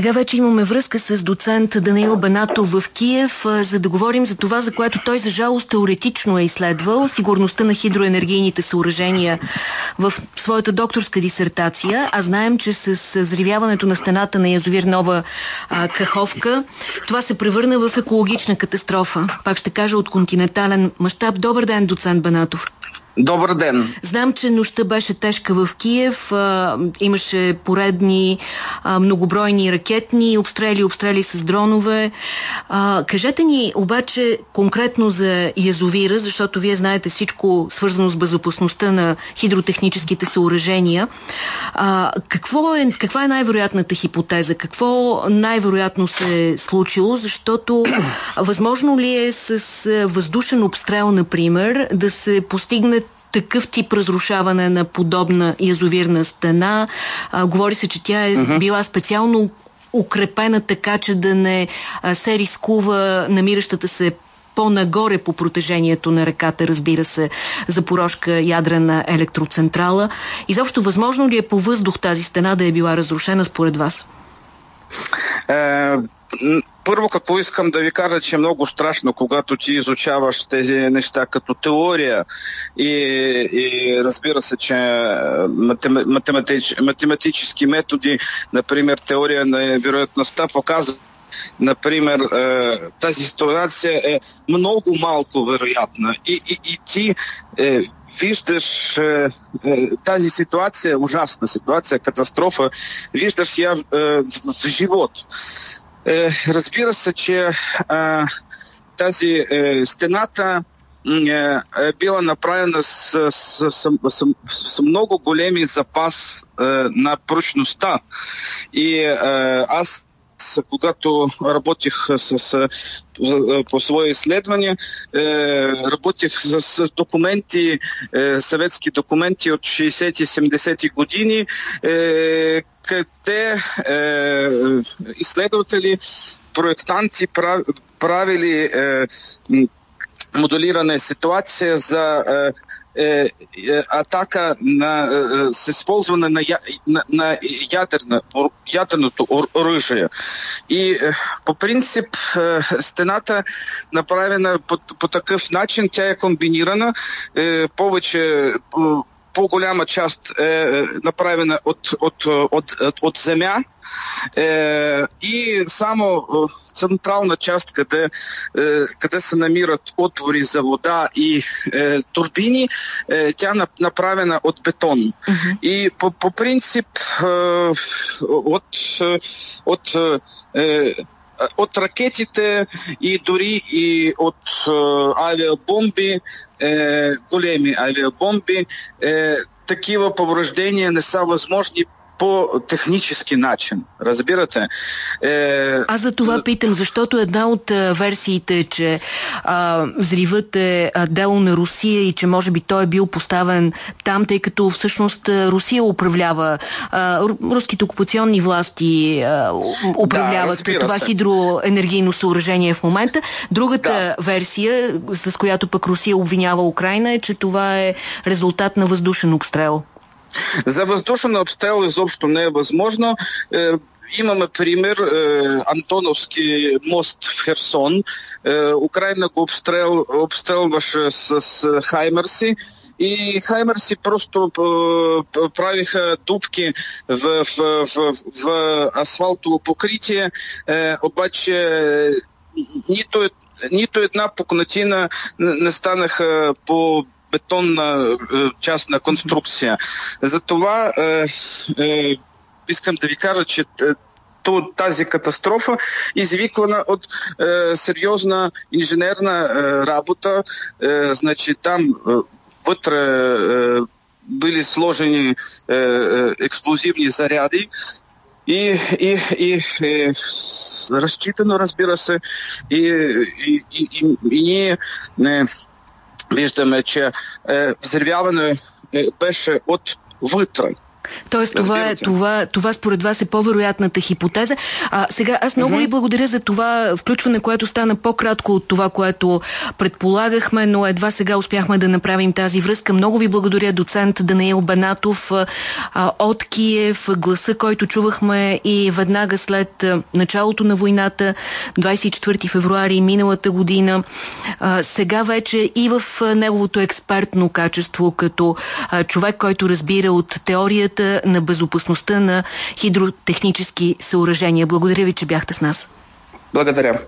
Сега вече имаме връзка с доцент Даниил Бенатов в Киев, за да говорим за това, за което той за жалост теоретично е изследвал, сигурността на хидроенергийните съоръжения в своята докторска дисертация. А знаем, че с взривяването на стената на язовир Нова а, Каховка, това се превърна в екологична катастрофа. Пак ще кажа от континентален мащаб. Добър ден, доцент Бенатов. Добър ден. Знам, че нощта беше тежка в Киев. А, имаше поредни а, многобройни ракетни обстрели, обстрели с дронове. А, кажете ни обаче конкретно за язовира, защото вие знаете всичко свързано с безопасността на хидротехническите съоръжения. А, какво е, каква е най-вероятната хипотеза? Какво най-вероятно се е случило? Защото възможно ли е с въздушен обстрел, например, да се постигне такъв тип разрушаване на подобна язовирна стена. А, говори се, че тя е uh -huh. била специално укрепена така, че да не а, се рискува намиращата се по-нагоре по протежението на реката, разбира се, Запорожка ядрена електроцентрала. Изобщо възможно ли е по въздух тази стена да е била разрушена според вас? Е, първо, какво искам да ви кажа, че е много страшно, когато ти изучаваш тези неща като теория и, и разбира се, че математич, математически методи, например, теория на вероятността показва, например, тази ситуация е много малко вероятна и, и, и ти е, виждаш е, е, тази ситуация, ужасна ситуация, катастрофа, виждаш я е, в живот. Е, разбира се, че е, тази е, стената е, е била направена с, с, с, с, с много големи запас е, на прочността. И е, аз когато работих с, по свои изследвания, работих с документи, съветски документи от 60-70-ти години, къде изследователи, проектанти правили моделиране ситуация за е, е, атака на, е, с използване на, на, на ядерна, ядерното оръжие. И по принцип стената направена по, по такъв начин, тя е комбинирана, повече по-голяма част е направена от, от, от, от, от земя, е, и само в централна част, къде, е, къде се намират отвори за вода и е, турбини, е, тя е направена от бетон. Uh-huh. И по, по принцип е, от, от е, от ракетите и дори и от авиабомби, е, големи авиабомби, е, такива повреждения не са възможни по технически начин. Разбирате? Е... Аз за това питам, защото една от а, версиите е, че а, взривът е дело на Русия и че може би той е бил поставен там, тъй като всъщност Русия управлява, а, руските окупационни власти а, управляват да, това се. хидроенергийно съоръжение в момента. Другата да. версия, с която пък Русия обвинява Украина е, че това е резултат на въздушен обстрел. За въздушен обстрел изобщо не е възможно. Е, имаме пример е, Антоновски мост в Херсон. Е, Украина го обстрел, обстрелваше с, с Хаймерси и Хаймерси просто правиха дупки в, в, в, в асфалтово покритие, е, обаче нито, нито една пукнатина не станаха по бетонна е, частна конструкция. Затова е, е, искам да ви кажа, че тази катастрофа извиквана от е, сериозна инженерна е, работа. Е, значи там е, вътре е, били сложени е, е, експлозивни заряди и, и, и, и разчитано, разбира се, и, и, и, и, и не, виждаме, че е, взривяване е, беше от вътре. Тоест това, е, това, това според вас е по-вероятната хипотеза. А, сега аз много ви благодаря за това включване, което стана по-кратко от това, което предполагахме, но едва сега успяхме да направим тази връзка. Много ви благодаря, доцент Даниил Бенатов а, от Киев, гласа, който чувахме и веднага след началото на войната, 24 февруари миналата година. А, сега вече и в неговото експертно качество, като а, човек, който разбира от теорията на безопасността на хидротехнически съоръжения. Благодаря ви, че бяхте с нас. Благодаря.